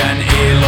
an ill